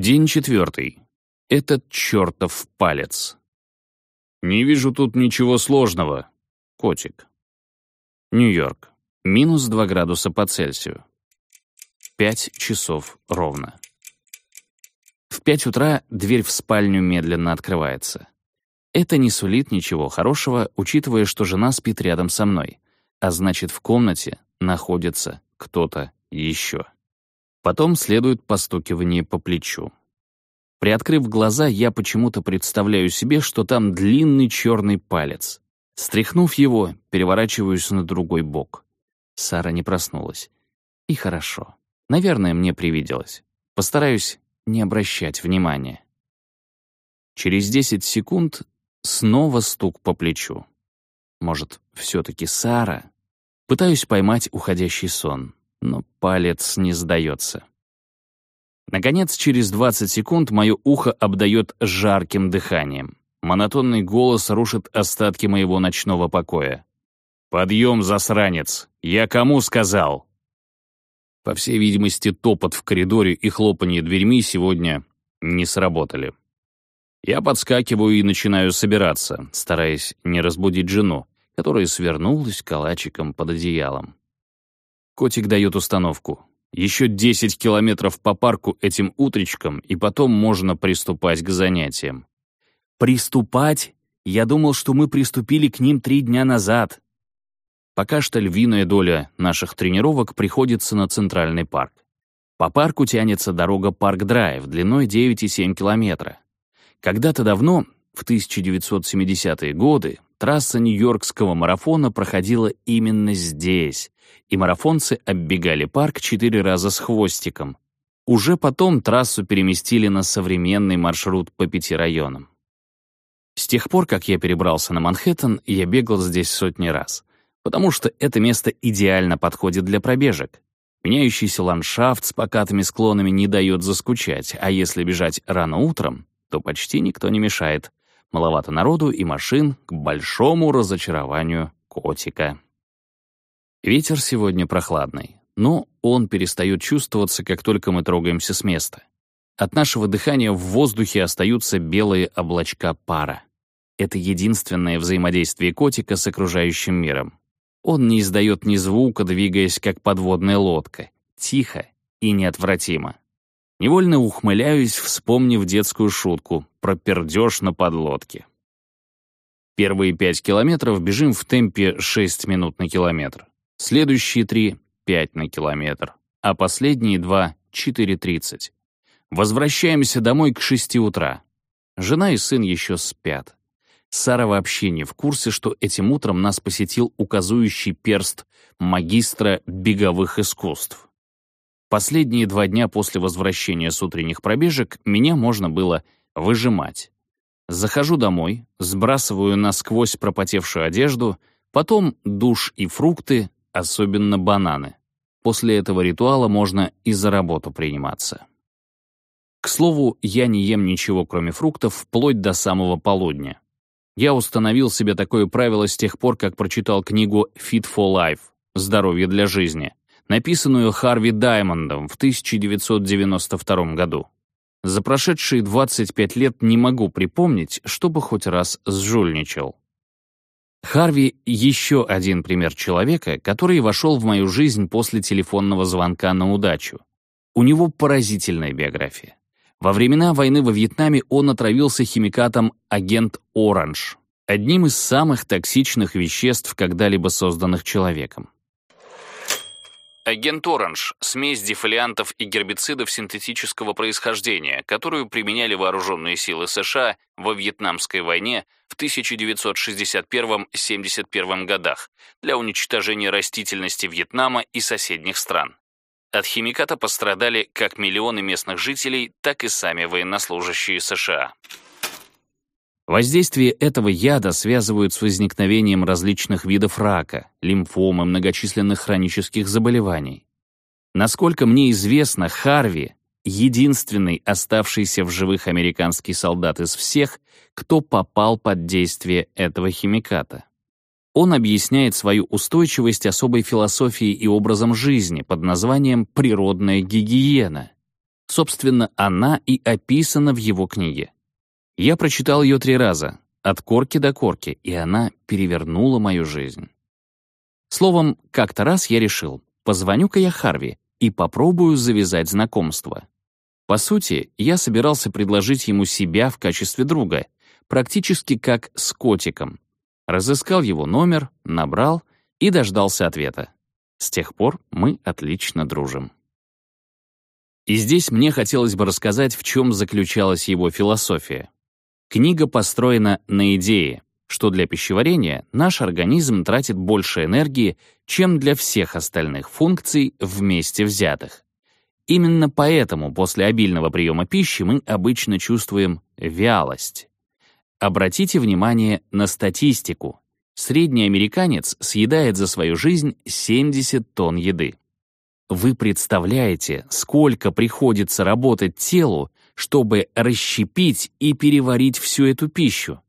День четвертый. Этот чертов палец. Не вижу тут ничего сложного. Котик. Нью-Йорк. Минус 2 градуса по Цельсию. Пять часов ровно. В пять утра дверь в спальню медленно открывается. Это не сулит ничего хорошего, учитывая, что жена спит рядом со мной, а значит, в комнате находится кто-то еще. Потом следует постукивание по плечу. Приоткрыв глаза, я почему-то представляю себе, что там длинный черный палец. Стряхнув его, переворачиваюсь на другой бок. Сара не проснулась. И хорошо. Наверное, мне привиделось. Постараюсь не обращать внимания. Через 10 секунд снова стук по плечу. Может, все-таки Сара? Пытаюсь поймать уходящий сон, но палец не сдается. Наконец, через 20 секунд мое ухо обдает жарким дыханием. Монотонный голос рушит остатки моего ночного покоя. «Подъем, засранец! Я кому сказал?» По всей видимости, топот в коридоре и хлопанье дверьми сегодня не сработали. Я подскакиваю и начинаю собираться, стараясь не разбудить жену, которая свернулась калачиком под одеялом. Котик дает установку. Еще 10 километров по парку этим утречком, и потом можно приступать к занятиям. Приступать? Я думал, что мы приступили к ним три дня назад. Пока что львиная доля наших тренировок приходится на Центральный парк. По парку тянется дорога Парк-Драйв длиной 9,7 километра. Когда-то давно, в 1970-е годы, трасса Нью-Йоркского марафона проходила именно здесь, и марафонцы оббегали парк четыре раза с хвостиком. Уже потом трассу переместили на современный маршрут по пяти районам. С тех пор, как я перебрался на Манхэттен, я бегал здесь сотни раз — потому что это место идеально подходит для пробежек. Меняющийся ландшафт с покатыми склонами не дает заскучать, а если бежать рано утром, то почти никто не мешает. Маловато народу и машин к большому разочарованию котика. Ветер сегодня прохладный, но он перестает чувствоваться, как только мы трогаемся с места. От нашего дыхания в воздухе остаются белые облачка пара. Это единственное взаимодействие котика с окружающим миром. Он не издает ни звука, двигаясь как подводная лодка. Тихо и неотвратимо. Невольно ухмыляюсь, вспомнив детскую шутку про пердеж на подлодке. Первые пять километров бежим в темпе 6 минут на километр. Следующие три — 5 на километр. А последние два — 4.30. Возвращаемся домой к 6 утра. Жена и сын еще спят. Сара вообще не в курсе, что этим утром нас посетил указующий перст магистра беговых искусств. Последние два дня после возвращения с утренних пробежек меня можно было выжимать. Захожу домой, сбрасываю насквозь пропотевшую одежду, потом душ и фрукты, особенно бананы. После этого ритуала можно и за работу приниматься. К слову, я не ем ничего, кроме фруктов, вплоть до самого полудня. Я установил себе такое правило с тех пор, как прочитал книгу «Fit for Life» «Здоровье для жизни», написанную Харви Даймондом в 1992 году. За прошедшие 25 лет не могу припомнить, чтобы хоть раз сжульничал. Харви — еще один пример человека, который вошел в мою жизнь после телефонного звонка на удачу. У него поразительная биография. Во времена войны во Вьетнаме он отравился химикатом агент Оранж, одним из самых токсичных веществ, когда-либо созданных человеком. Агент Оранж — смесь дефолиантов и гербицидов синтетического происхождения, которую применяли вооруженные силы США во Вьетнамской войне в 1961-71 годах для уничтожения растительности Вьетнама и соседних стран. От химиката пострадали как миллионы местных жителей, так и сами военнослужащие США. Воздействие этого яда связывают с возникновением различных видов рака, лимфомы, многочисленных хронических заболеваний. Насколько мне известно, Харви — единственный оставшийся в живых американский солдат из всех, кто попал под действие этого химиката. Он объясняет свою устойчивость особой философией и образом жизни под названием «природная гигиена». Собственно, она и описана в его книге. Я прочитал ее три раза, от корки до корки, и она перевернула мою жизнь. Словом, как-то раз я решил, позвоню-ка я Харви и попробую завязать знакомство. По сути, я собирался предложить ему себя в качестве друга, практически как с котиком. Разыскал его номер, набрал и дождался ответа. С тех пор мы отлично дружим. И здесь мне хотелось бы рассказать, в чем заключалась его философия. Книга построена на идее, что для пищеварения наш организм тратит больше энергии, чем для всех остальных функций вместе взятых. Именно поэтому после обильного приема пищи мы обычно чувствуем вялость. Обратите внимание на статистику. Средний американец съедает за свою жизнь 70 тонн еды. Вы представляете, сколько приходится работать телу, чтобы расщепить и переварить всю эту пищу?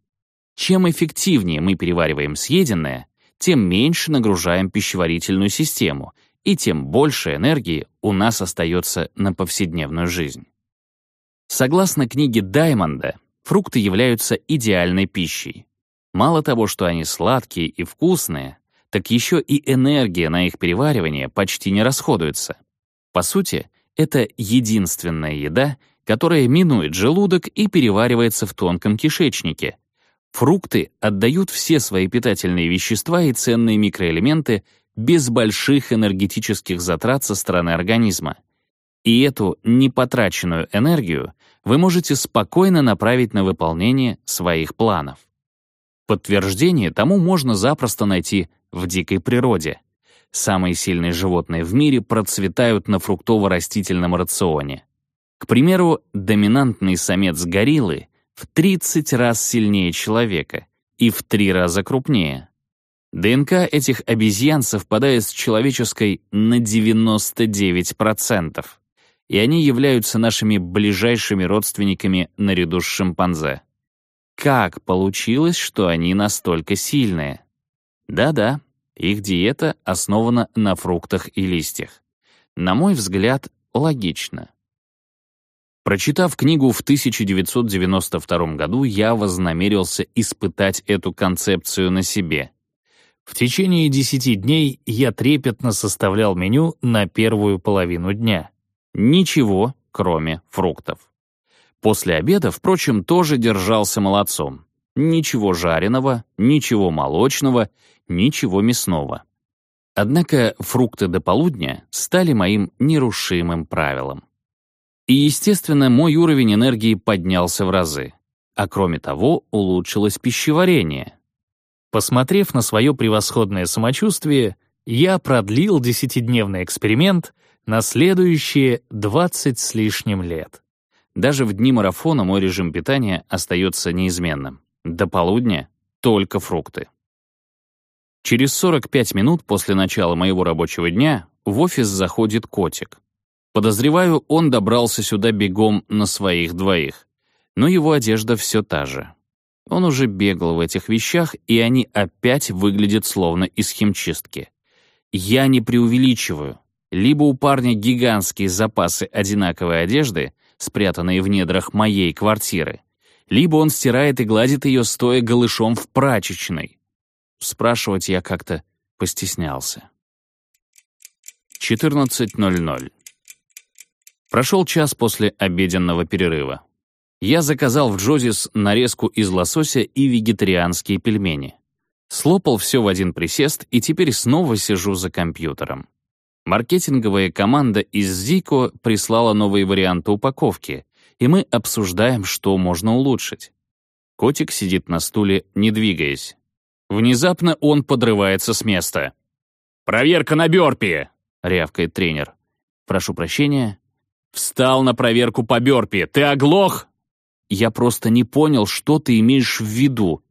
Чем эффективнее мы перевариваем съеденное, тем меньше нагружаем пищеварительную систему, и тем больше энергии у нас остается на повседневную жизнь. Согласно книге Даймонда, фрукты являются идеальной пищей. Мало того, что они сладкие и вкусные, так еще и энергия на их переваривание почти не расходуется. По сути, это единственная еда, которая минует желудок и переваривается в тонком кишечнике. Фрукты отдают все свои питательные вещества и ценные микроэлементы без больших энергетических затрат со стороны организма. И эту непотраченную энергию вы можете спокойно направить на выполнение своих планов. Подтверждение тому можно запросто найти в дикой природе. Самые сильные животные в мире процветают на фруктово-растительном рационе. К примеру, доминантный самец гориллы в 30 раз сильнее человека и в 3 раза крупнее. ДНК этих обезьян совпадает с человеческой на 99%, и они являются нашими ближайшими родственниками наряду с шимпанзе. Как получилось, что они настолько сильные? Да-да, их диета основана на фруктах и листьях. На мой взгляд, логично. Прочитав книгу в 1992 году, я вознамерился испытать эту концепцию на себе. В течение 10 дней я трепетно составлял меню на первую половину дня. Ничего, кроме фруктов. После обеда, впрочем, тоже держался молодцом. Ничего жареного, ничего молочного, ничего мясного. Однако фрукты до полудня стали моим нерушимым правилом. И, естественно, мой уровень энергии поднялся в разы. А кроме того, улучшилось пищеварение. Посмотрев на свое превосходное самочувствие, я продлил десятидневный эксперимент на следующие 20 с лишним лет. Даже в дни марафона мой режим питания остается неизменным. До полудня — только фрукты. Через 45 минут после начала моего рабочего дня в офис заходит котик. Подозреваю, он добрался сюда бегом на своих двоих. Но его одежда все та же. Он уже бегал в этих вещах, и они опять выглядят словно из химчистки. Я не преувеличиваю. Либо у парня гигантские запасы одинаковой одежды, спрятанные в недрах моей квартиры, либо он стирает и гладит ее, стоя голышом в прачечной. Спрашивать я как-то постеснялся. 14.00. Прошел час после обеденного перерыва. Я заказал в Джозис нарезку из лосося и вегетарианские пельмени. Слопал все в один присест и теперь снова сижу за компьютером. Маркетинговая команда из Зико прислала новые варианты упаковки, и мы обсуждаем, что можно улучшить. Котик сидит на стуле, не двигаясь. Внезапно он подрывается с места. «Проверка на бёрпи!» — рявкает тренер. «Прошу прощения». «Встал на проверку по бёрпи. Ты оглох?» «Я просто не понял, что ты имеешь в виду».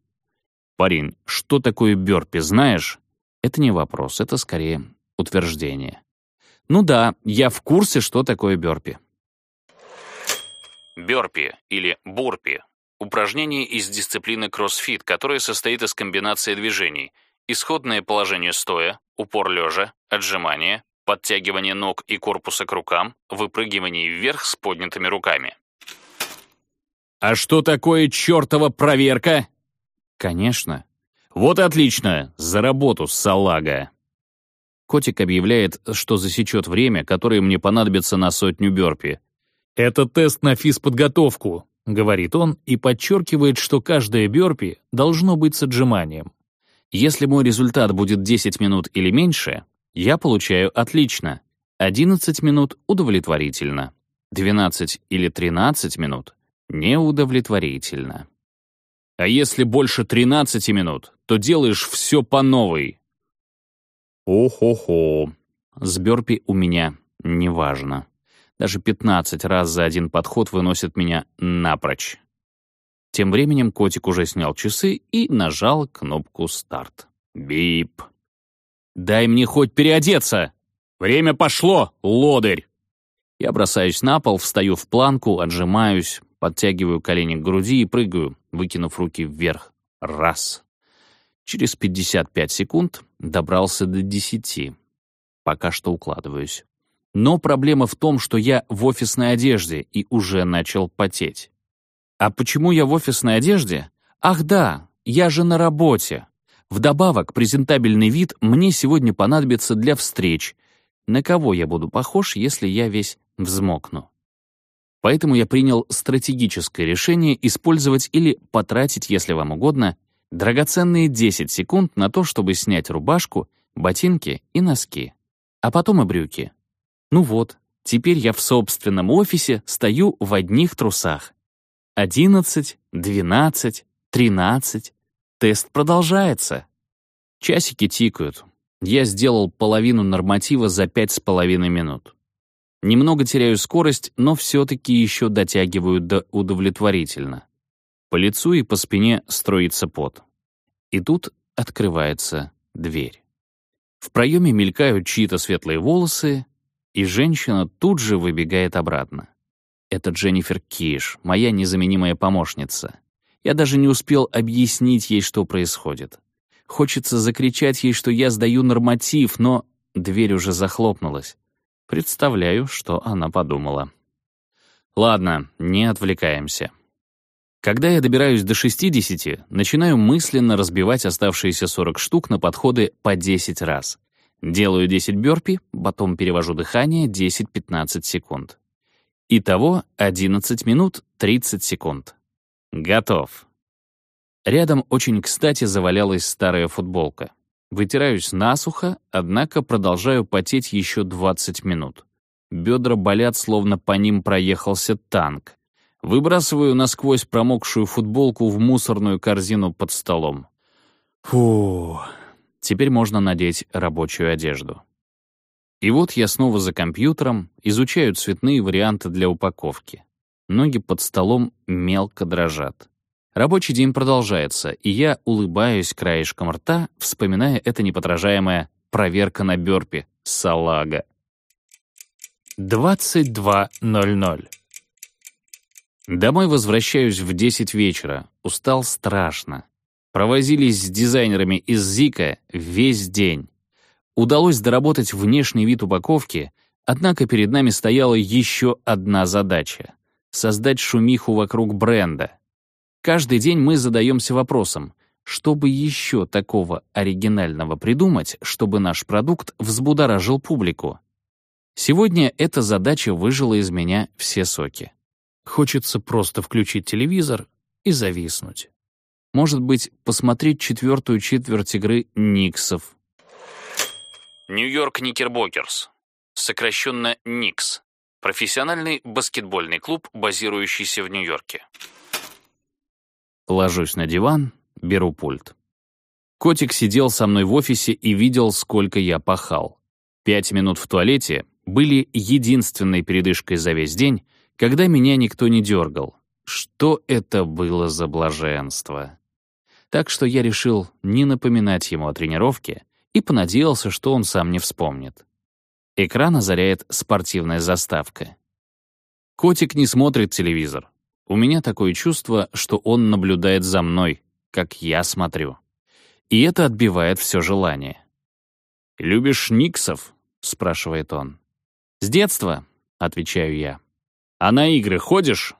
«Парень, что такое бёрпи, знаешь?» Это не вопрос, это скорее утверждение. Ну да, я в курсе, что такое бёрпи. Бёрпи или бурпи — упражнение из дисциплины кроссфит, которое состоит из комбинации движений. Исходное положение стоя, упор лежа, отжимания, Подтягивание ног и корпуса к рукам, выпрыгивание вверх с поднятыми руками. «А что такое чертова проверка?» «Конечно». «Вот отлично! За работу, салага!» Котик объявляет, что засечет время, которое мне понадобится на сотню бёрпи. «Это тест на физподготовку», — говорит он и подчеркивает, что каждое бёрпи должно быть с отжиманием. Если мой результат будет 10 минут или меньше, я получаю отлично. 11 минут — удовлетворительно. 12 или 13 минут — неудовлетворительно. А если больше 13 минут, то делаешь все по новой. О-хо-хо. С бёрпи у меня неважно. Даже 15 раз за один подход выносит меня напрочь. Тем временем котик уже снял часы и нажал кнопку «Старт». Бип. «Дай мне хоть переодеться! Время пошло, лодырь!» Я бросаюсь на пол, встаю в планку, отжимаюсь, подтягиваю колени к груди и прыгаю, выкинув руки вверх. Раз. Через 55 секунд добрался до 10. Пока что укладываюсь. Но проблема в том, что я в офисной одежде и уже начал потеть. А почему я в офисной одежде? Ах да, я же на работе. Вдобавок, презентабельный вид мне сегодня понадобится для встреч. На кого я буду похож, если я весь взмокну? Поэтому я принял стратегическое решение использовать или потратить, если вам угодно, драгоценные 10 секунд на то, чтобы снять рубашку, ботинки и носки. А потом и брюки. Ну вот, теперь я в собственном офисе стою в одних трусах. Одиннадцать, двенадцать, тринадцать. Тест продолжается. Часики тикают. Я сделал половину норматива за пять с половиной минут. Немного теряю скорость, но все-таки еще дотягиваю до удовлетворительно. По лицу и по спине строится пот. И тут открывается дверь. В проеме мелькают чьи-то светлые волосы, и женщина тут же выбегает обратно. Это Дженнифер Киш, моя незаменимая помощница. Я даже не успел объяснить ей, что происходит. Хочется закричать ей, что я сдаю норматив, но дверь уже захлопнулась. Представляю, что она подумала. Ладно, не отвлекаемся. Когда я добираюсь до 60, начинаю мысленно разбивать оставшиеся 40 штук на подходы по 10 раз. Делаю 10 бёрпи, потом перевожу дыхание 10-15 секунд. Итого 11 минут 30 секунд. Готов. Рядом очень кстати завалялась старая футболка. Вытираюсь насухо, однако продолжаю потеть еще 20 минут. Бедра болят, словно по ним проехался танк. Выбрасываю насквозь промокшую футболку в мусорную корзину под столом. Фу, теперь можно надеть рабочую одежду. И вот я снова за компьютером, изучаю цветные варианты для упаковки. Ноги под столом мелко дрожат. Рабочий день продолжается, и я улыбаюсь краешком рта, вспоминая это неподражаемое «проверка на бёрпе» салага. 22.00 Домой возвращаюсь в 10 вечера. Устал страшно. Провозились с дизайнерами из Зика весь день. Удалось доработать внешний вид упаковки, однако перед нами стояла еще одна задача — создать шумиху вокруг бренда. Каждый день мы задаемся вопросом, что бы еще такого оригинального придумать, чтобы наш продукт взбудоражил публику. Сегодня эта задача выжила из меня все соки. Хочется просто включить телевизор и зависнуть. Может быть, посмотреть четвертую четверть игры Никсов, Нью-Йорк Никербокерс, сокращенно Никс, профессиональный баскетбольный клуб, базирующийся в Нью-Йорке. Ложусь на диван, беру пульт. Котик сидел со мной в офисе и видел, сколько я пахал. Пять минут в туалете были единственной передышкой за весь день, когда меня никто не дергал. Что это было за блаженство? Так что я решил не напоминать ему о тренировке и понадеялся, что он сам не вспомнит. Экран озаряет спортивная заставка. Котик не смотрит телевизор. У меня такое чувство, что он наблюдает за мной, как я смотрю. И это отбивает все желание. «Любишь Никсов?» — спрашивает он. «С детства», — отвечаю я. «А на игры ходишь?»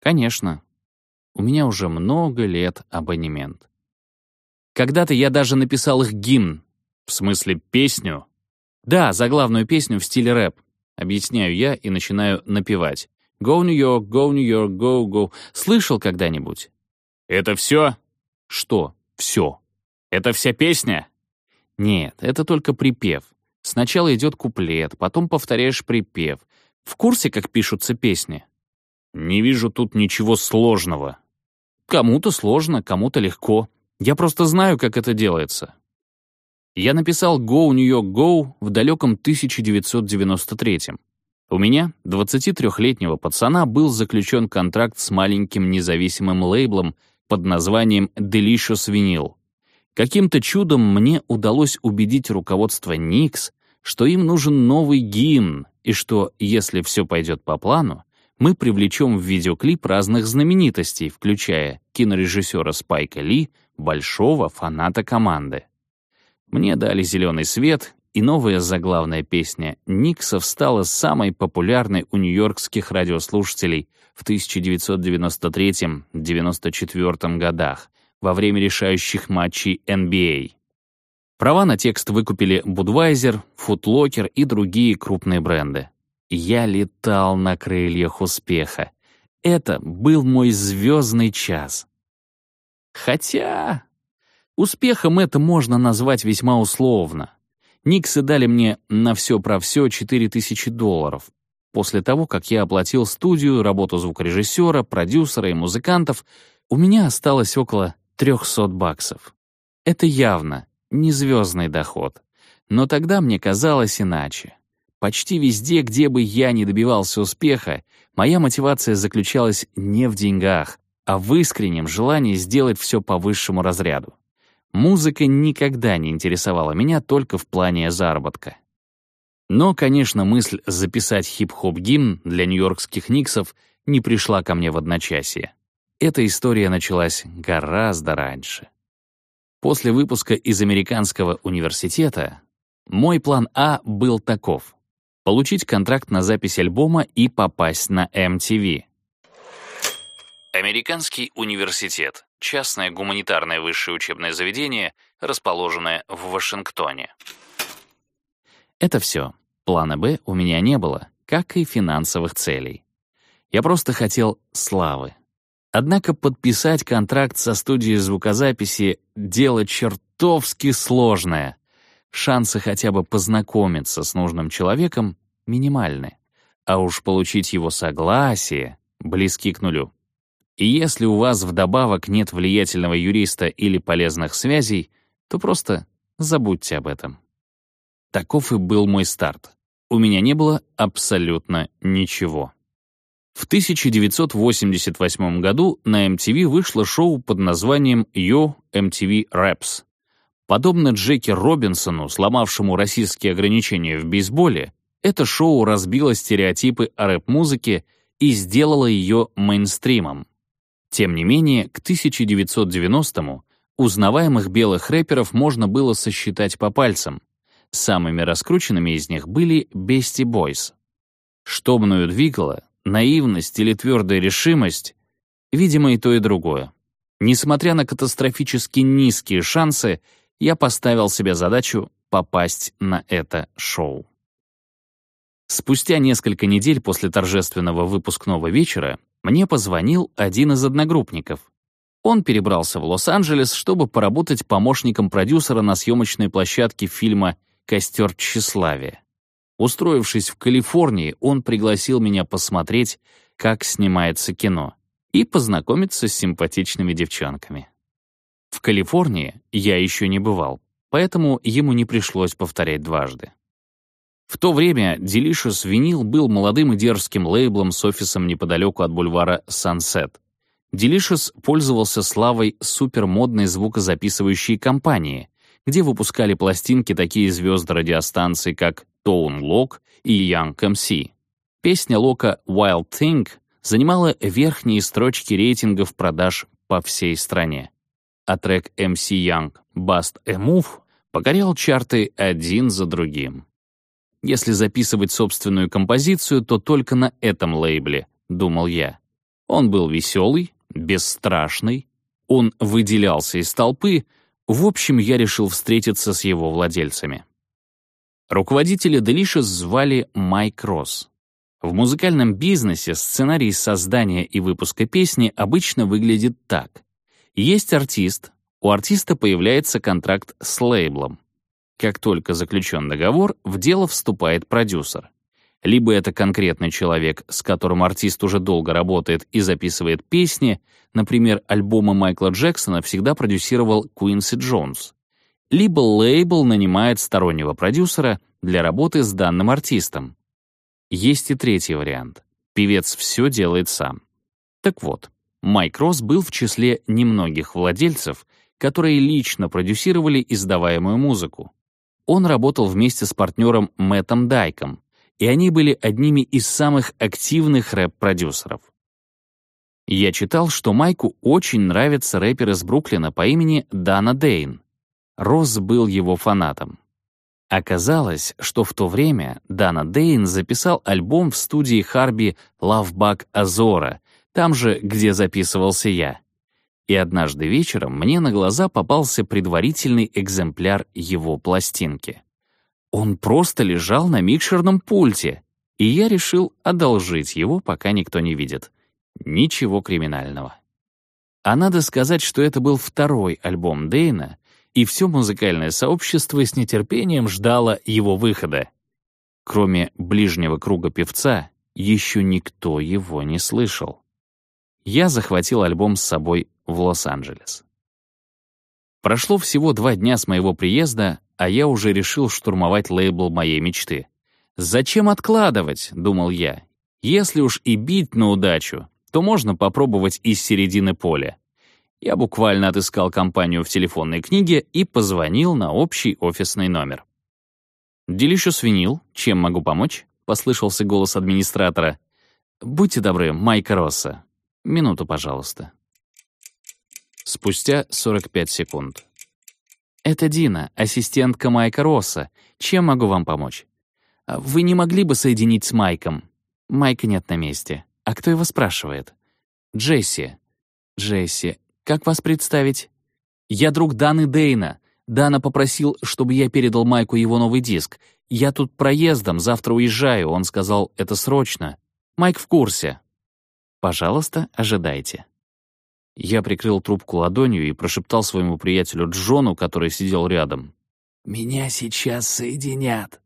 «Конечно. У меня уже много лет абонемент. Когда-то я даже написал их гимн. В смысле, песню? Да, заглавную песню в стиле рэп. Объясняю я и начинаю напевать. «Go New York, go New York, go, go». Слышал когда-нибудь? «Это все?» «Что все?» «Это вся песня?» Нет, это только припев. Сначала идет куплет, потом повторяешь припев. В курсе, как пишутся песни? Не вижу тут ничего сложного. Кому-то сложно, кому-то легко. Я просто знаю, как это делается. Я написал «Go, New York, Go» в далеком 1993 -м. У меня, 23-летнего пацана, был заключен контракт с маленьким независимым лейблом под названием Delicious Vinyl. Каким-то чудом мне удалось убедить руководство Никс, что им нужен новый гимн, и что, если все пойдет по плану, мы привлечем в видеоклип разных знаменитостей, включая кинорежиссера Спайка Ли, большого фаната команды. Мне дали зеленый свет, и новая заглавная песня Никсов стала самой популярной у нью-йоркских радиослушателей в 1993-94 годах во время решающих матчей NBA. Права на текст выкупили Budweiser, Footlocker и другие крупные бренды. Я летал на крыльях успеха. Это был мой звездный час. Хотя... Успехом это можно назвать весьма условно. Никсы дали мне на все про все 4000 долларов. После того, как я оплатил студию, работу звукорежиссера, продюсера и музыкантов, у меня осталось около 300 баксов. Это явно не звездный доход. Но тогда мне казалось иначе. Почти везде, где бы я ни добивался успеха, моя мотивация заключалась не в деньгах, а в искреннем желании сделать все по высшему разряду. Музыка никогда не интересовала меня только в плане заработка. Но, конечно, мысль записать хип-хоп-гимн для нью-йоркских Никсов не пришла ко мне в одночасье. Эта история началась гораздо раньше. После выпуска из американского университета мой план А был таков — получить контракт на запись альбома и попасть на MTV. Американский университет — частное гуманитарное высшее учебное заведение, расположенное в Вашингтоне. Это все. Плана «Б» у меня не было, как и финансовых целей. Я просто хотел славы. Однако подписать контракт со студией звукозаписи — дело чертовски сложное. Шансы хотя бы познакомиться с нужным человеком минимальны. А уж получить его согласие близки к нулю. И если у вас вдобавок нет влиятельного юриста или полезных связей, то просто забудьте об этом. Таков и был мой старт. У меня не было абсолютно ничего. В 1988 году на MTV вышло шоу под названием «Yo MTV Raps». Подобно Джеки Робинсону, сломавшему российские ограничения в бейсболе, это шоу разбило стереотипы о рэп-музыке и сделало ее мейнстримом. Тем не менее, к 1990-му узнаваемых белых рэперов можно было сосчитать по пальцам. Самыми раскрученными из них были Beastie Boys. Что мною двигало, наивность или твердая решимость, видимо, и то, и другое. Несмотря на катастрофически низкие шансы, я поставил себе задачу попасть на это шоу. Спустя несколько недель после торжественного выпускного вечера мне позвонил один из одногруппников. Он перебрался в Лос-Анджелес, чтобы поработать помощником продюсера на съемочной площадке фильма «Костер тщеславия». Устроившись в Калифорнии, он пригласил меня посмотреть, как снимается кино, и познакомиться с симпатичными девчонками. В Калифорнии я еще не бывал, поэтому ему не пришлось повторять дважды. В то время Delicious Vinyl был молодым и дерзким лейблом с офисом неподалеку от бульвара Sunset. Delicious пользовался славой супермодной звукозаписывающей компании, где выпускали пластинки такие звезды радиостанций, как Tone Lock и Young MC. Песня Лока «Wild Thing» занимала верхние строчки рейтингов продаж по всей стране. А трек MC Young «Bust a Move» покорял чарты один за другим. Если записывать собственную композицию, то только на этом лейбле, думал я. Он был веселый, бесстрашный, он выделялся из толпы, в общем, я решил встретиться с его владельцами. Руководителя Delicious звали Майк Росс. В музыкальном бизнесе сценарий создания и выпуска песни обычно выглядит так. Есть артист, у артиста появляется контракт с лейблом. Как только заключен договор, в дело вступает продюсер. Либо это конкретный человек, с которым артист уже долго работает и записывает песни, например, альбомы Майкла Джексона всегда продюсировал Куинси Джонс. Либо лейбл нанимает стороннего продюсера для работы с данным артистом. Есть и третий вариант. Певец все делает сам. Так вот, Майк Росс был в числе немногих владельцев, которые лично продюсировали издаваемую музыку. Он работал вместе с партнером Мэттом Дайком, и они были одними из самых активных рэп-продюсеров. Я читал, что Майку очень нравится рэпер из Бруклина по имени Дана Дейн. Росс был его фанатом. Оказалось, что в то время Дана Дейн записал альбом в студии Харби «Лавбак Азора», там же, где записывался я. И однажды вечером мне на глаза попался предварительный экземпляр его пластинки. Он просто лежал на микшерном пульте, и я решил одолжить его, пока никто не видит. Ничего криминального. А надо сказать, что это был второй альбом Дейна, и все музыкальное сообщество с нетерпением ждало его выхода. Кроме ближнего круга певца, еще никто его не слышал я захватил альбом с собой в Лос-Анджелес. Прошло всего два дня с моего приезда, а я уже решил штурмовать лейбл моей мечты. «Зачем откладывать?» — думал я. «Если уж и бить на удачу, то можно попробовать из середины поля». Я буквально отыскал компанию в телефонной книге и позвонил на общий офисный номер. «Делищу винил. Чем могу помочь?» — послышался голос администратора. «Будьте добры, Майка Росса. Минуту, пожалуйста. Спустя 45 секунд. «Это Дина, ассистентка Майка Росса. Чем могу вам помочь?» а «Вы не могли бы соединить с Майком?» «Майка нет на месте. А кто его спрашивает?» «Джесси». «Джесси. Как вас представить?» «Я друг Даны Дейна. Дана попросил, чтобы я передал Майку его новый диск. Я тут проездом, завтра уезжаю. Он сказал, это срочно. Майк в курсе. Пожалуйста, ожидайте». Я прикрыл трубку ладонью и прошептал своему приятелю Джону, который сидел рядом. «Меня сейчас соединят».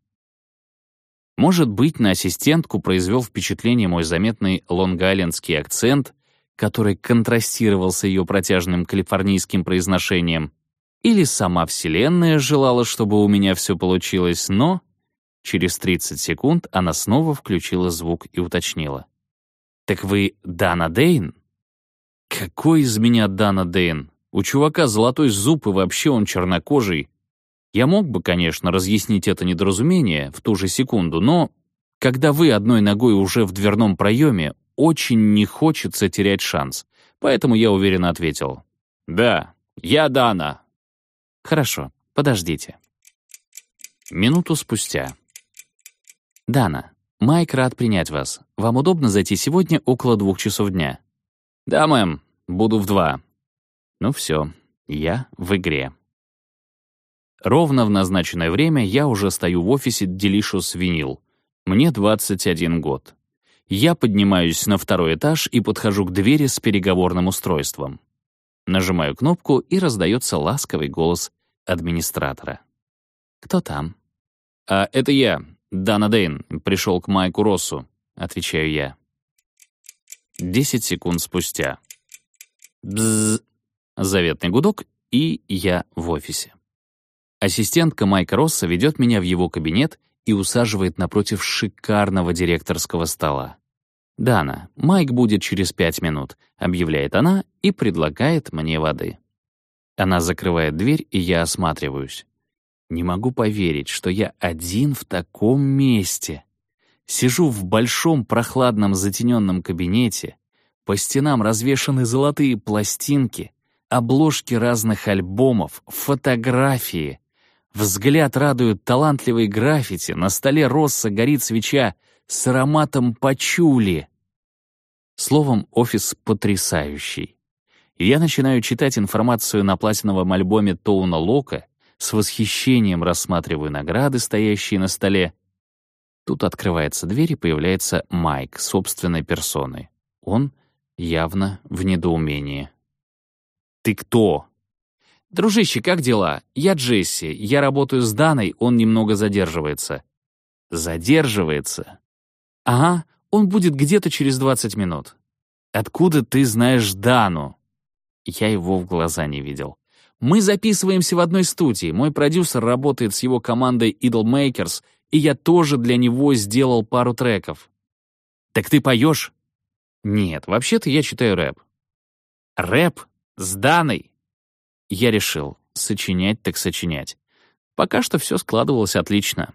Может быть, на ассистентку произвел впечатление мой заметный лонг-айлендский акцент, который контрастировал с ее протяжным калифорнийским произношением, или сама Вселенная желала, чтобы у меня все получилось, но... Через 30 секунд она снова включила звук и уточнила. «Так вы Дана Дейн?» «Какой из меня Дана Дейн? У чувака золотой зуб, и вообще он чернокожий. Я мог бы, конечно, разъяснить это недоразумение в ту же секунду, но когда вы одной ногой уже в дверном проеме, очень не хочется терять шанс. Поэтому я уверенно ответил. «Да, я Дана». «Хорошо, подождите». Минуту спустя. «Дана, Майк рад принять вас. Вам удобно зайти сегодня около двух часов дня?» «Да, мэм. Буду в два». Ну все, я в игре. Ровно в назначенное время я уже стою в офисе Delicious Vinyl. Мне 21 год. Я поднимаюсь на второй этаж и подхожу к двери с переговорным устройством. Нажимаю кнопку, и раздается ласковый голос администратора. «Кто там?» «А это я. «Дана Дейн пришел к Майку Россу», — отвечаю я. Десять секунд спустя. Бзз. Заветный гудок, и я в офисе. Ассистентка Майка Росса ведет меня в его кабинет и усаживает напротив шикарного директорского стола. «Дана, Майк будет через пять минут», — объявляет она и предлагает мне воды. Она закрывает дверь, и я осматриваюсь. Не могу поверить, что я один в таком месте. Сижу в большом прохладном затененном кабинете, по стенам развешаны золотые пластинки, обложки разных альбомов, фотографии. Взгляд радует талантливые граффити, на столе Росса горит свеча с ароматом пачули. Словом, офис потрясающий. я начинаю читать информацию на платиновом альбоме Тоуна Лока, с восхищением рассматриваю награды, стоящие на столе. Тут открывается дверь и появляется Майк собственной персоной. Он явно в недоумении. «Ты кто?» «Дружище, как дела? Я Джесси. Я работаю с Даной, он немного задерживается». «Задерживается?» «Ага, он будет где-то через 20 минут». «Откуда ты знаешь Дану?» Я его в глаза не видел. «Мы записываемся в одной студии. Мой продюсер работает с его командой Idol Makers, и я тоже для него сделал пару треков». «Так ты поешь?» «Нет, вообще-то я читаю рэп». «Рэп? С Даной?» Я решил, сочинять так сочинять. Пока что все складывалось отлично.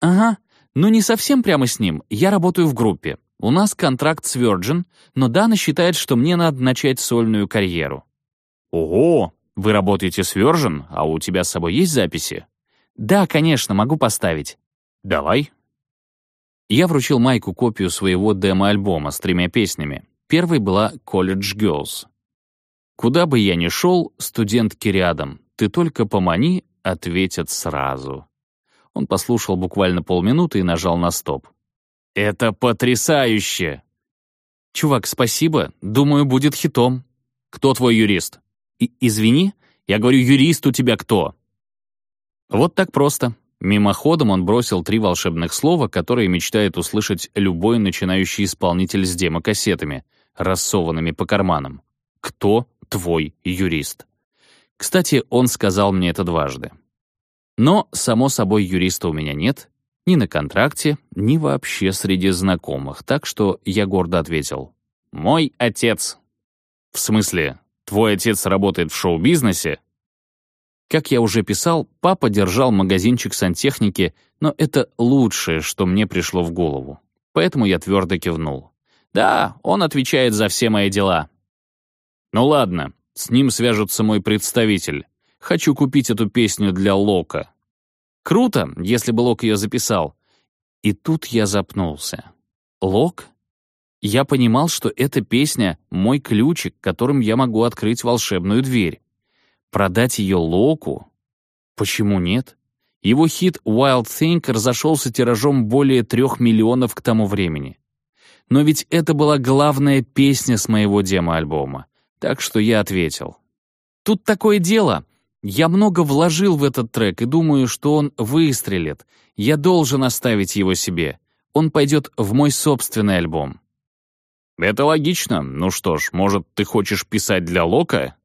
«Ага, ну не совсем прямо с ним. Я работаю в группе. У нас контракт с Virgin, но Дана считает, что мне надо начать сольную карьеру». «Ого! Вы работаете с Virgin, а у тебя с собой есть записи?» «Да, конечно, могу поставить». «Давай». Я вручил Майку копию своего демо-альбома с тремя песнями. Первой была «College Girls». Куда бы я ни шел, студентки рядом. Ты только помани, ответят сразу. Он послушал буквально полминуты и нажал на стоп. «Это потрясающе!» «Чувак, спасибо. Думаю, будет хитом. Кто твой юрист?» И «Извини, я говорю, юрист у тебя кто?» Вот так просто. Мимоходом он бросил три волшебных слова, которые мечтает услышать любой начинающий исполнитель с демокассетами, рассованными по карманам. «Кто твой юрист. Кстати, он сказал мне это дважды. Но, само собой, юриста у меня нет, ни на контракте, ни вообще среди знакомых, так что я гордо ответил. «Мой отец». «В смысле, твой отец работает в шоу-бизнесе?» Как я уже писал, папа держал магазинчик сантехники, но это лучшее, что мне пришло в голову. Поэтому я твердо кивнул. «Да, он отвечает за все мои дела. Ну ладно, с ним свяжется мой представитель. Хочу купить эту песню для Лока. Круто, если бы Лок ее записал. И тут я запнулся. Лок? Я понимал, что эта песня — мой ключик, которым я могу открыть волшебную дверь. Продать ее Локу? Почему нет? Его хит «Wild Think» разошелся тиражом более трех миллионов к тому времени. Но ведь это была главная песня с моего демо-альбома. Так что я ответил. «Тут такое дело. Я много вложил в этот трек и думаю, что он выстрелит. Я должен оставить его себе. Он пойдет в мой собственный альбом». «Это логично. Ну что ж, может, ты хочешь писать для Лока?»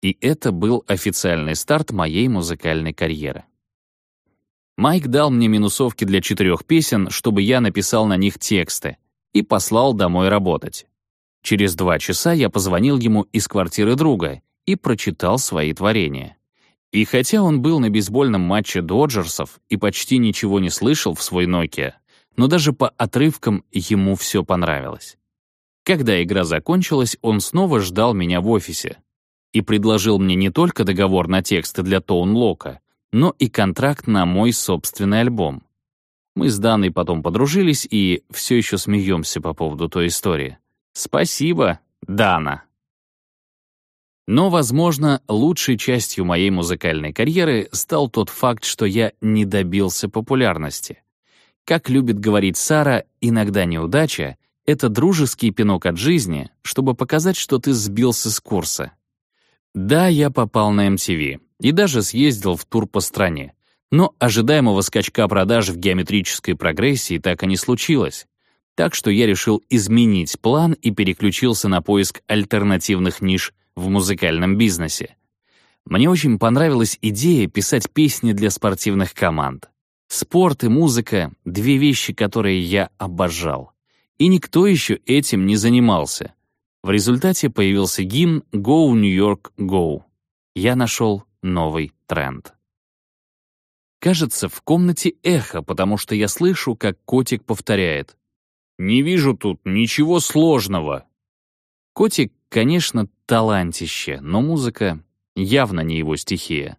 И это был официальный старт моей музыкальной карьеры. Майк дал мне минусовки для четырех песен, чтобы я написал на них тексты, и послал домой работать. Через два часа я позвонил ему из квартиры друга и прочитал свои творения. И хотя он был на бейсбольном матче Доджерсов и почти ничего не слышал в свой Nokia, но даже по отрывкам ему все понравилось. Когда игра закончилась, он снова ждал меня в офисе и предложил мне не только договор на тексты для Тоунлока, но и контракт на мой собственный альбом. Мы с Даной потом подружились и все еще смеемся по поводу той истории. Спасибо, Дана. Но, возможно, лучшей частью моей музыкальной карьеры стал тот факт, что я не добился популярности. Как любит говорить Сара, иногда неудача — это дружеский пинок от жизни, чтобы показать, что ты сбился с курса. Да, я попал на MTV и даже съездил в тур по стране. Но ожидаемого скачка продаж в геометрической прогрессии так и не случилось. Так что я решил изменить план и переключился на поиск альтернативных ниш в музыкальном бизнесе. Мне очень понравилась идея писать песни для спортивных команд. Спорт и музыка — две вещи, которые я обожал. И никто еще этим не занимался. В результате появился гимн «Go New York, Go». Я нашел новый тренд. Кажется, в комнате эхо, потому что я слышу, как котик повторяет не вижу тут ничего сложного». Котик, конечно, талантище, но музыка явно не его стихия.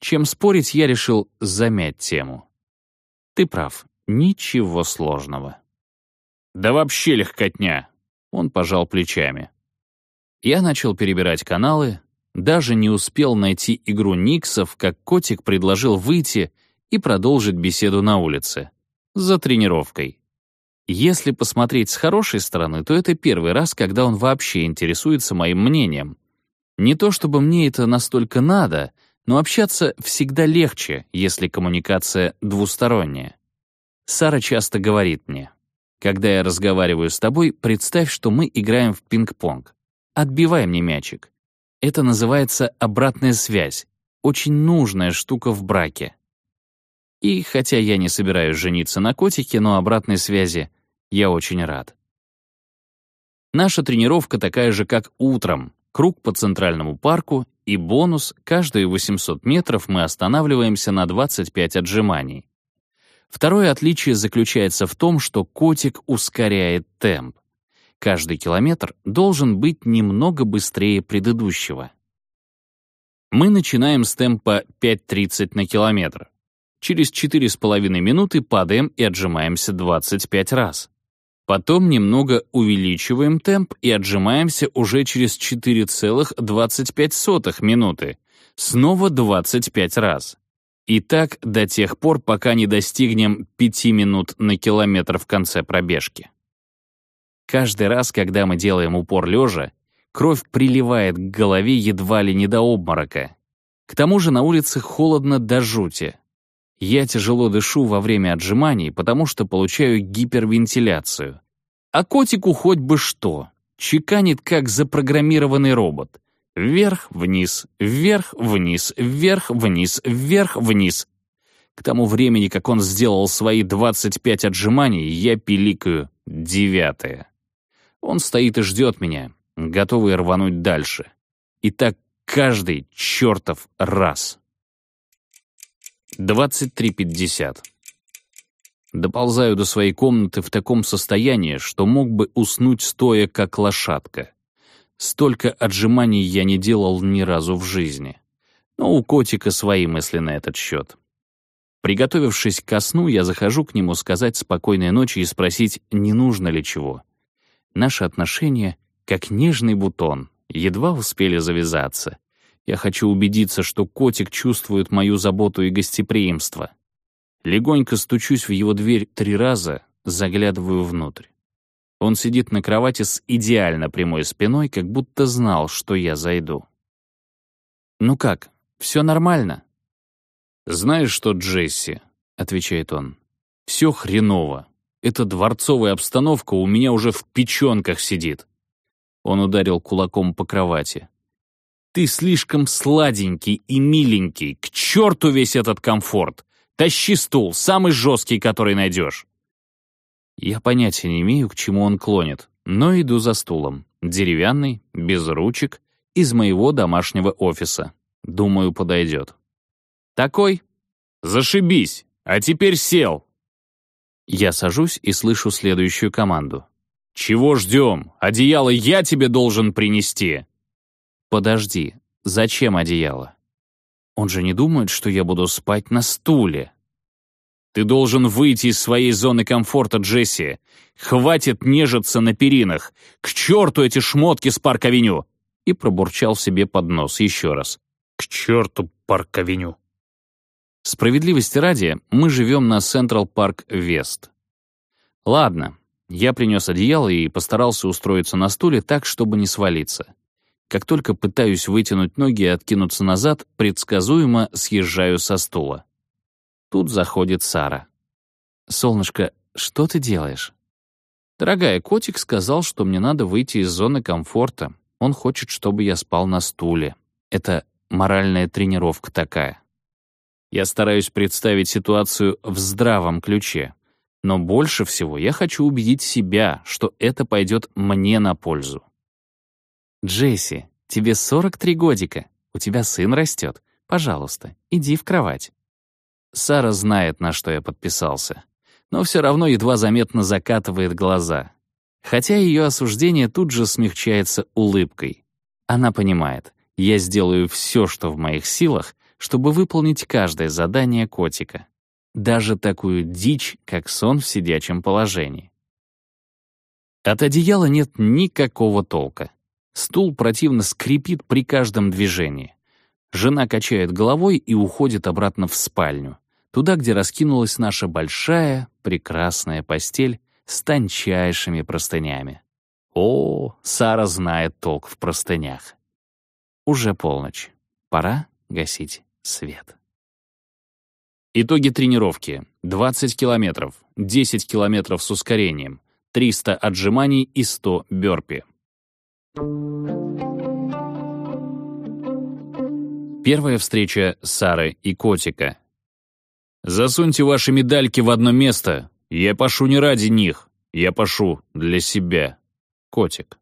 Чем спорить, я решил замять тему. Ты прав, ничего сложного. Да вообще легкотня. Он пожал плечами. Я начал перебирать каналы, даже не успел найти игру Никсов, как котик предложил выйти и продолжить беседу на улице. За тренировкой. Если посмотреть с хорошей стороны, то это первый раз, когда он вообще интересуется моим мнением. Не то чтобы мне это настолько надо, но общаться всегда легче, если коммуникация двусторонняя. Сара часто говорит мне, «Когда я разговариваю с тобой, представь, что мы играем в пинг-понг. Отбивай мне мячик. Это называется обратная связь, очень нужная штука в браке. И хотя я не собираюсь жениться на котике, но обратной связи я очень рад. Наша тренировка такая же, как утром. Круг по Центральному парку и бонус — каждые 800 метров мы останавливаемся на 25 отжиманий. Второе отличие заключается в том, что котик ускоряет темп. Каждый километр должен быть немного быстрее предыдущего. Мы начинаем с темпа 5.30 на километр. Через 4,5 минуты падаем и отжимаемся 25 раз. Потом немного увеличиваем темп и отжимаемся уже через 4,25 минуты. Снова 25 раз. И так до тех пор, пока не достигнем 5 минут на километр в конце пробежки. Каждый раз, когда мы делаем упор лежа, кровь приливает к голове едва ли не до обморока. К тому же на улице холодно до жути. Я тяжело дышу во время отжиманий, потому что получаю гипервентиляцию. А котику хоть бы что. Чеканит, как запрограммированный робот. Вверх-вниз, вверх-вниз, вверх-вниз, вверх-вниз. К тому времени, как он сделал свои 25 отжиманий, я пиликаю девятое. Он стоит и ждет меня, готовый рвануть дальше. И так каждый чертов раз. 23.50. Доползаю до своей комнаты в таком состоянии, что мог бы уснуть стоя, как лошадка. Столько отжиманий я не делал ни разу в жизни. Но у котика свои мысли на этот счет. Приготовившись ко сну, я захожу к нему сказать спокойной ночи и спросить, не нужно ли чего. Наши отношения, как нежный бутон, едва успели завязаться. Я хочу убедиться, что котик чувствует мою заботу и гостеприимство. Легонько стучусь в его дверь три раза, заглядываю внутрь. Он сидит на кровати с идеально прямой спиной, как будто знал, что я зайду. «Ну как, все нормально?» «Знаешь что, Джесси?» — отвечает он. «Все хреново. Эта дворцовая обстановка у меня уже в печенках сидит». Он ударил кулаком по кровати. «Ты слишком сладенький и миленький. К черту весь этот комфорт. Тащи стул, самый жесткий, который найдешь». Я понятия не имею, к чему он клонит, но иду за стулом. Деревянный, без ручек, из моего домашнего офиса. Думаю, подойдет. «Такой?» «Зашибись! А теперь сел!» Я сажусь и слышу следующую команду. «Чего ждем? Одеяло я тебе должен принести!» «Подожди, зачем одеяло? Он же не думает, что я буду спать на стуле!» «Ты должен выйти из своей зоны комфорта, Джесси! Хватит нежиться на перинах! К черту эти шмотки с парк-авеню!» И пробурчал себе под нос еще раз. «К черту парк-авеню!» Справедливости ради, мы живем на Централ Парк Вест. Ладно, я принес одеяло и постарался устроиться на стуле так, чтобы не свалиться. Как только пытаюсь вытянуть ноги и откинуться назад, предсказуемо съезжаю со стула. Тут заходит Сара. «Солнышко, что ты делаешь?» «Дорогая, котик сказал, что мне надо выйти из зоны комфорта. Он хочет, чтобы я спал на стуле. Это моральная тренировка такая». Я стараюсь представить ситуацию в здравом ключе. Но больше всего я хочу убедить себя, что это пойдет мне на пользу. «Джесси, тебе 43 годика, у тебя сын растет. Пожалуйста, иди в кровать». Сара знает, на что я подписался, но все равно едва заметно закатывает глаза. Хотя ее осуждение тут же смягчается улыбкой. Она понимает, я сделаю все, что в моих силах, чтобы выполнить каждое задание котика. Даже такую дичь, как сон в сидячем положении. От одеяла нет никакого толка. Стул противно скрипит при каждом движении. Жена качает головой и уходит обратно в спальню, туда, где раскинулась наша большая, прекрасная постель с тончайшими простынями. О, Сара знает толк в простынях. Уже полночь. Пора гасить свет. Итоги тренировки. 20 километров, 10 километров с ускорением, 300 отжиманий и 100 бёрпи. Первая встреча Сары и котика. «Засуньте ваши медальки в одно место. Я пошу не ради них. Я пошу для себя». Котик.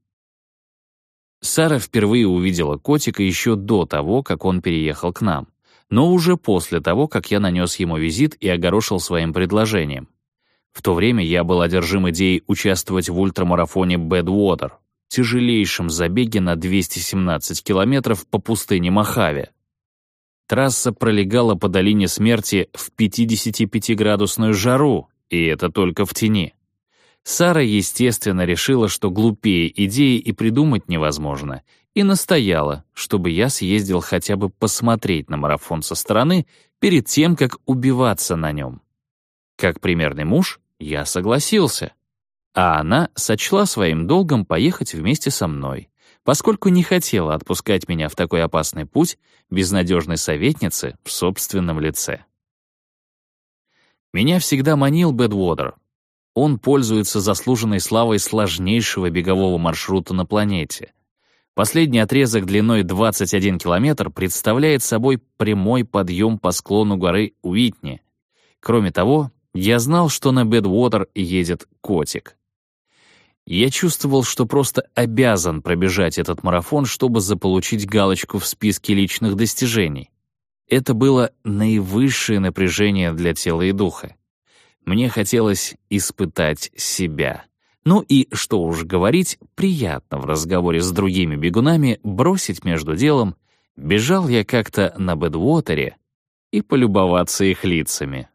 Сара впервые увидела котика еще до того, как он переехал к нам, но уже после того, как я нанес ему визит и огорошил своим предложением. В то время я был одержим идеей участвовать в ультрамарафоне Бэдвотер, тяжелейшем забеге на 217 километров по пустыне Мохаве. Трасса пролегала по долине смерти в 55-градусную жару, и это только в тени. Сара, естественно, решила, что глупее идеи и придумать невозможно, и настояла, чтобы я съездил хотя бы посмотреть на марафон со стороны перед тем, как убиваться на нем. Как примерный муж, я согласился. А она сочла своим долгом поехать вместе со мной, поскольку не хотела отпускать меня в такой опасный путь без надежной советницы в собственном лице. Меня всегда манил Бэдвотер, он пользуется заслуженной славой сложнейшего бегового маршрута на планете. Последний отрезок длиной 21 километр представляет собой прямой подъем по склону горы Уитни. Кроме того, я знал, что на Бэдвотер едет котик. Я чувствовал, что просто обязан пробежать этот марафон, чтобы заполучить галочку в списке личных достижений. Это было наивысшее напряжение для тела и духа. Мне хотелось испытать себя. Ну и, что уж говорить, приятно в разговоре с другими бегунами бросить между делом, бежал я как-то на Бэдвотере и полюбоваться их лицами.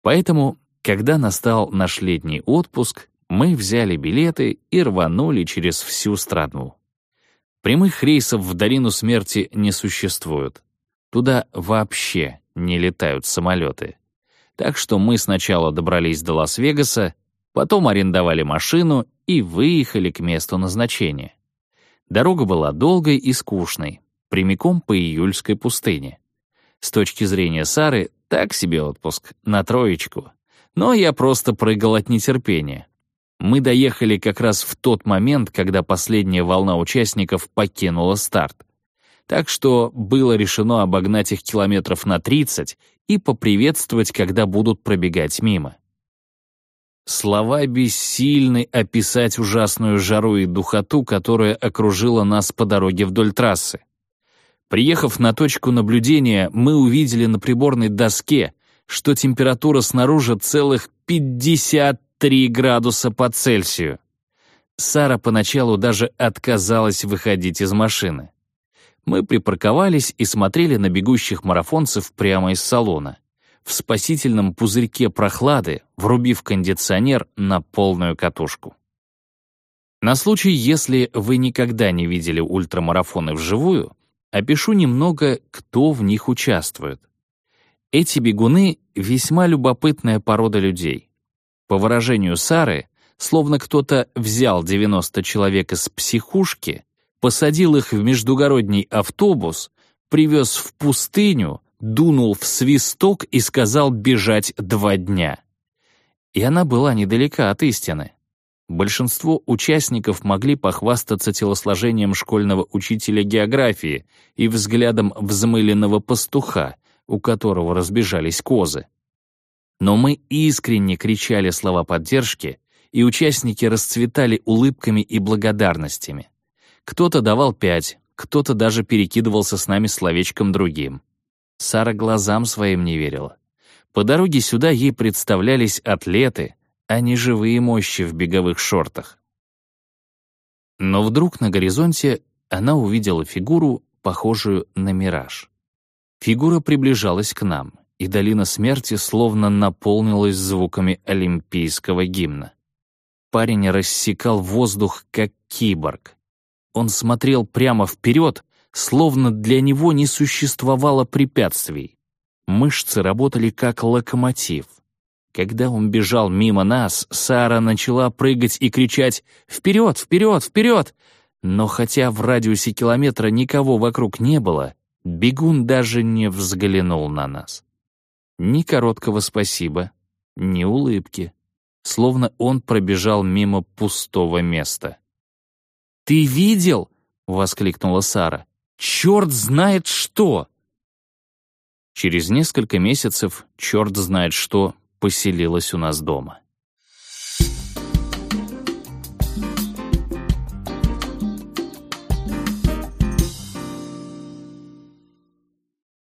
Поэтому, когда настал наш летний отпуск, мы взяли билеты и рванули через всю страну. Прямых рейсов в долину смерти не существует. Туда вообще не летают самолеты. Так что мы сначала добрались до Лас-Вегаса, потом арендовали машину и выехали к месту назначения. Дорога была долгой и скучной, прямиком по июльской пустыне. С точки зрения Сары, так себе отпуск, на троечку. Но я просто прыгал от нетерпения. Мы доехали как раз в тот момент, когда последняя волна участников покинула старт. Так что было решено обогнать их километров на 30 и поприветствовать, когда будут пробегать мимо. Слова бессильны описать ужасную жару и духоту, которая окружила нас по дороге вдоль трассы. Приехав на точку наблюдения, мы увидели на приборной доске, что температура снаружи целых 53 градуса по Цельсию. Сара поначалу даже отказалась выходить из машины. Мы припарковались и смотрели на бегущих марафонцев прямо из салона. В спасительном пузырьке прохлады, врубив кондиционер на полную катушку. На случай, если вы никогда не видели ультрамарафоны вживую, опишу немного, кто в них участвует. Эти бегуны — весьма любопытная порода людей. По выражению Сары, словно кто-то взял 90 человек из психушки посадил их в междугородний автобус, привез в пустыню, дунул в свисток и сказал бежать два дня. И она была недалека от истины. Большинство участников могли похвастаться телосложением школьного учителя географии и взглядом взмыленного пастуха, у которого разбежались козы. Но мы искренне кричали слова поддержки, и участники расцветали улыбками и благодарностями. Кто-то давал пять, кто-то даже перекидывался с нами словечком другим. Сара глазам своим не верила. По дороге сюда ей представлялись атлеты, а не живые мощи в беговых шортах. Но вдруг на горизонте она увидела фигуру, похожую на мираж. Фигура приближалась к нам, и долина смерти словно наполнилась звуками олимпийского гимна. Парень рассекал воздух, как киборг. Он смотрел прямо вперед, словно для него не существовало препятствий. Мышцы работали как локомотив. Когда он бежал мимо нас, Сара начала прыгать и кричать «Вперед, вперед, вперед!» Но хотя в радиусе километра никого вокруг не было, бегун даже не взглянул на нас. Ни короткого спасибо, ни улыбки, словно он пробежал мимо пустого места. «Ты видел?» — воскликнула Сара. «Черт знает что!» Через несколько месяцев черт знает что поселилось у нас дома.